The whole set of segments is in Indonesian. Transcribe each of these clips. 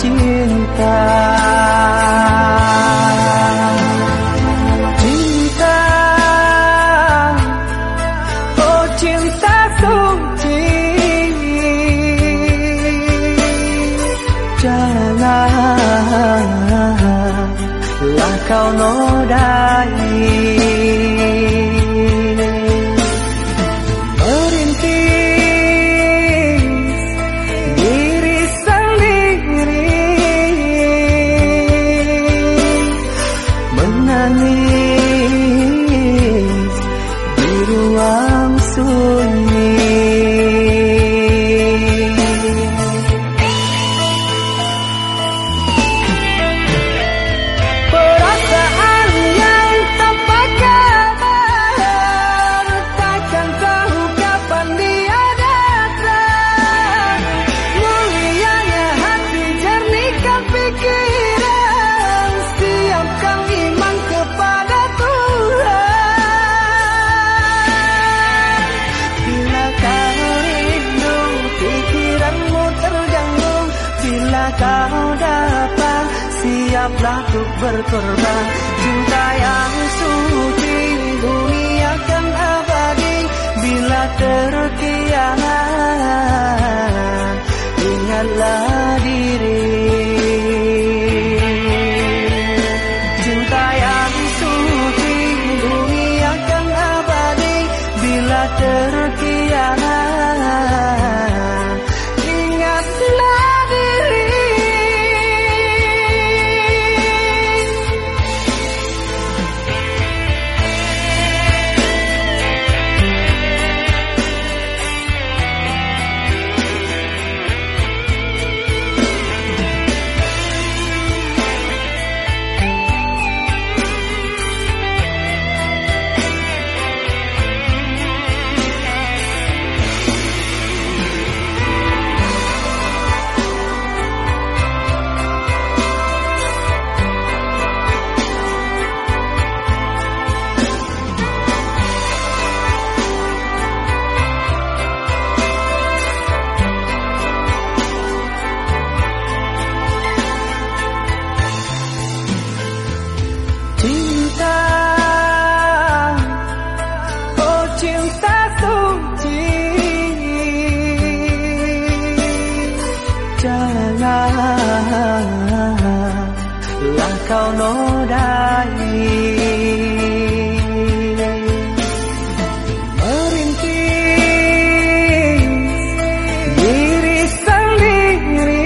cinta. Cinta. Oh cinta suci Janganlah kau nolak siaplah untuk berkorban. Cinta yang suci dunia kan abadi Bila terkianat. Ingatlah diri. Cinta yang suci dunia kan abadi Bila terkianat Kau nodai Merintis diri sendiri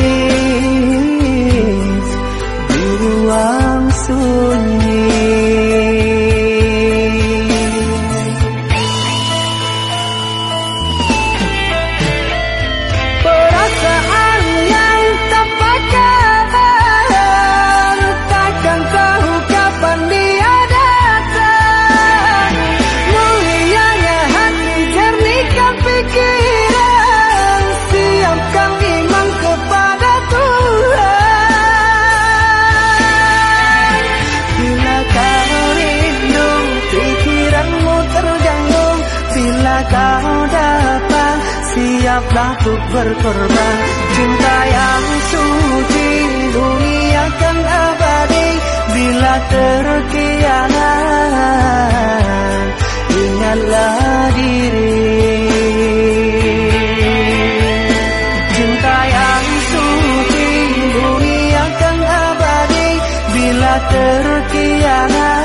menangis di ruang sunyi. siaplah untuk berkorban. Cinta yang suci dunia akan abadi Bila terkianat. Ingatlah diri. Cinta yang suci dunia akan abadi Bila terkianat.